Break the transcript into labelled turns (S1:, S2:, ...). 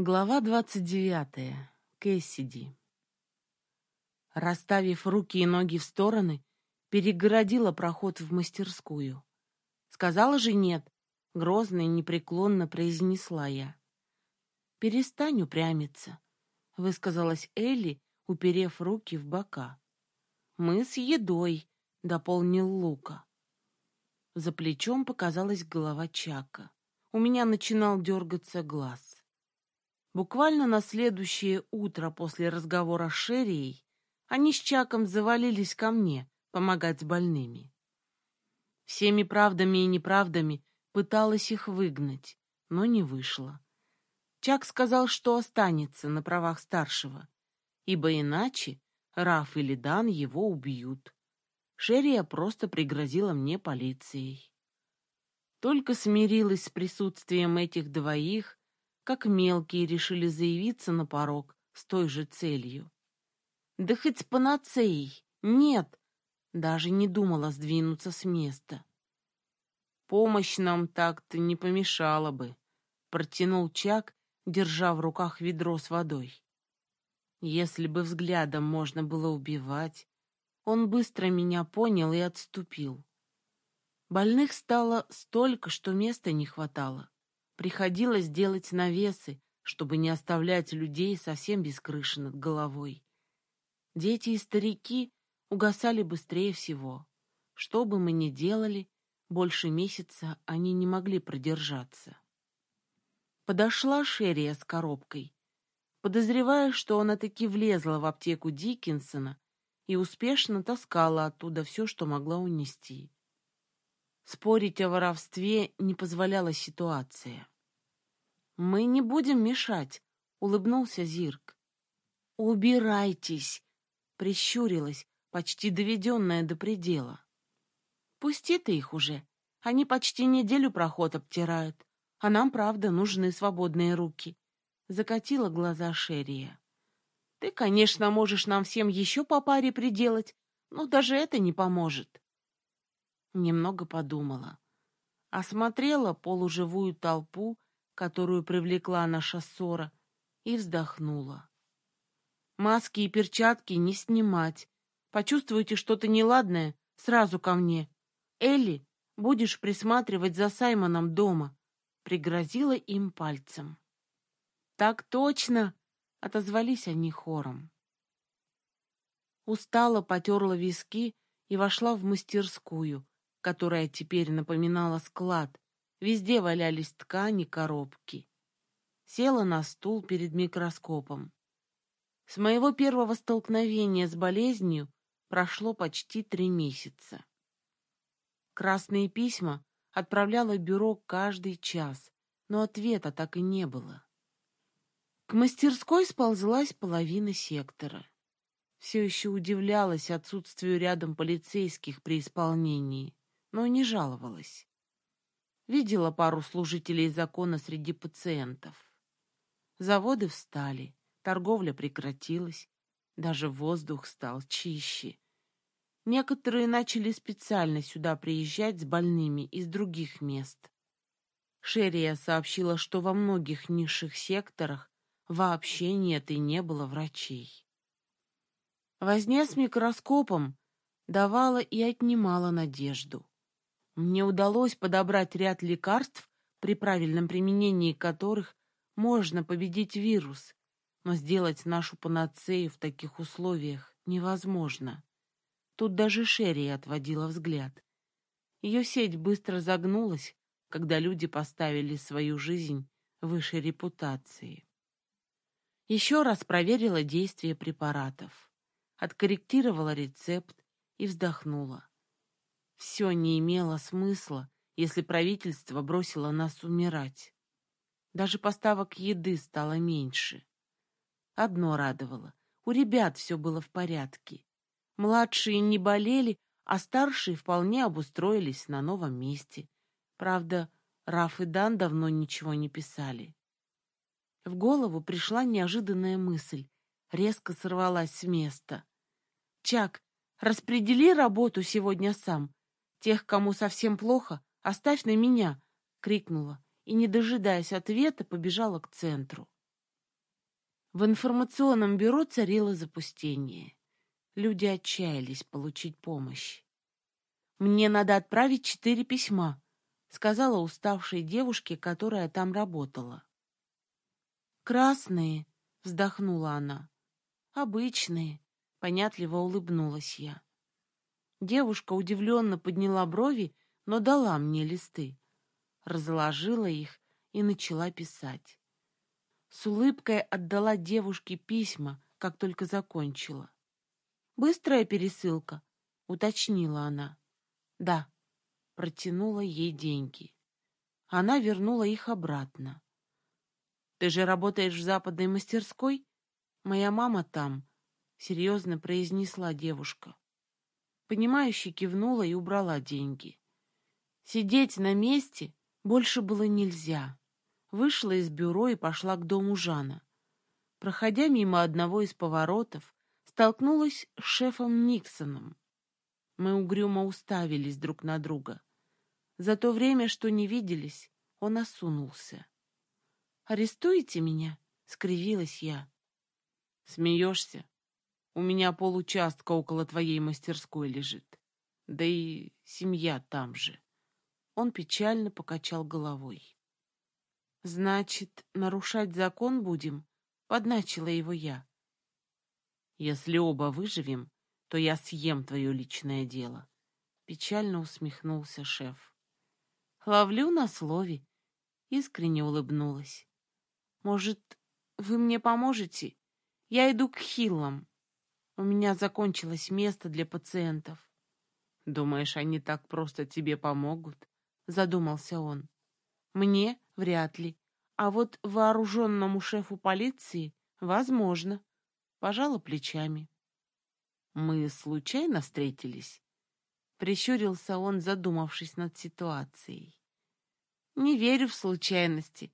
S1: Глава двадцать девятая. Кэссиди. Расставив руки и ноги в стороны, перегородила проход в мастерскую. Сказала же нет, грозно и непреклонно произнесла я. «Перестань упрямиться», — высказалась Элли, уперев руки в бока. «Мы с едой», — дополнил Лука. За плечом показалась голова Чака. У меня начинал дергаться глаз. Буквально на следующее утро после разговора с Шеррией они с Чаком завалились ко мне помогать с больными. Всеми правдами и неправдами пыталась их выгнать, но не вышло. Чак сказал, что останется на правах старшего, ибо иначе Раф или Дан его убьют. Шерия просто пригрозила мне полицией. Только смирилась с присутствием этих двоих, как мелкие решили заявиться на порог с той же целью. Да хоть с панацеей, нет, даже не думала сдвинуться с места. Помощь нам так-то не помешала бы, протянул Чак, держа в руках ведро с водой. Если бы взглядом можно было убивать, он быстро меня понял и отступил. Больных стало столько, что места не хватало. Приходилось делать навесы, чтобы не оставлять людей совсем без крыши над головой. Дети и старики угасали быстрее всего. Что бы мы ни делали, больше месяца они не могли продержаться. Подошла Шерия с коробкой, подозревая, что она таки влезла в аптеку Диккенсона и успешно таскала оттуда все, что могла унести. Спорить о воровстве не позволяла ситуация. «Мы не будем мешать», — улыбнулся Зирк. «Убирайтесь», — прищурилась, почти доведенная до предела. «Пусти ты их уже. Они почти неделю проход обтирают, а нам, правда, нужны свободные руки», — закатила глаза Шерия. «Ты, конечно, можешь нам всем еще по паре приделать, но даже это не поможет». Немного подумала. Осмотрела полуживую толпу, которую привлекла наша ссора, и вздохнула. Маски и перчатки не снимать. Почувствуете что-то неладное, сразу ко мне. Элли, будешь присматривать за Саймоном дома, пригрозила им пальцем. Так точно, отозвались они хором. Устала потерла виски и вошла в мастерскую, которая теперь напоминала склад. Везде валялись ткани, коробки. Села на стул перед микроскопом. С моего первого столкновения с болезнью прошло почти три месяца. Красные письма отправляла бюро каждый час, но ответа так и не было. К мастерской сползлась половина сектора. Все еще удивлялась отсутствию рядом полицейских при исполнении но не жаловалась. Видела пару служителей закона среди пациентов. Заводы встали, торговля прекратилась, даже воздух стал чище. Некоторые начали специально сюда приезжать с больными из других мест. Шерия сообщила, что во многих низших секторах вообще нет и не было врачей. Возня с микроскопом давала и отнимала надежду. Мне удалось подобрать ряд лекарств, при правильном применении которых можно победить вирус, но сделать нашу панацею в таких условиях невозможно. Тут даже Шерри отводила взгляд. Ее сеть быстро загнулась, когда люди поставили свою жизнь выше репутации. Еще раз проверила действие препаратов, откорректировала рецепт и вздохнула. Все не имело смысла, если правительство бросило нас умирать. Даже поставок еды стало меньше. Одно радовало — у ребят все было в порядке. Младшие не болели, а старшие вполне обустроились на новом месте. Правда, Раф и Дан давно ничего не писали. В голову пришла неожиданная мысль, резко сорвалась с места. «Чак, распредели работу сегодня сам. «Тех, кому совсем плохо, оставь на меня!» — крикнула и, не дожидаясь ответа, побежала к центру. В информационном бюро царило запустение. Люди отчаялись получить помощь. «Мне надо отправить четыре письма», — сказала уставшей девушке, которая там работала. «Красные», — вздохнула она. «Обычные», — понятливо улыбнулась я. Девушка удивленно подняла брови, но дала мне листы. Разложила их и начала писать. С улыбкой отдала девушке письма, как только закончила. «Быстрая пересылка», — уточнила она. «Да», — протянула ей деньги. Она вернула их обратно. «Ты же работаешь в западной мастерской? Моя мама там», — серьезно произнесла девушка. Понимающе кивнула и убрала деньги. Сидеть на месте больше было нельзя. Вышла из бюро и пошла к дому Жана. Проходя мимо одного из поворотов, столкнулась с шефом Никсоном. Мы угрюмо уставились друг на друга. За то время, что не виделись, он осунулся. «Арестуете меня?» — скривилась я. «Смеешься? У меня получастка около твоей мастерской лежит. Да и семья там же». Он печально покачал головой. «Значит, нарушать закон будем?» — подначила его я. «Если оба выживем, то я съем твое личное дело», — печально усмехнулся шеф. «Ловлю на слове», — искренне улыбнулась. Может, вы мне поможете? Я иду к Хиллам. У меня закончилось место для пациентов. Думаешь, они так просто тебе помогут? Задумался он. Мне вряд ли. А вот вооруженному шефу полиции возможно. Пожала плечами. Мы случайно встретились? Прищурился он, задумавшись над ситуацией. Не верю в случайности,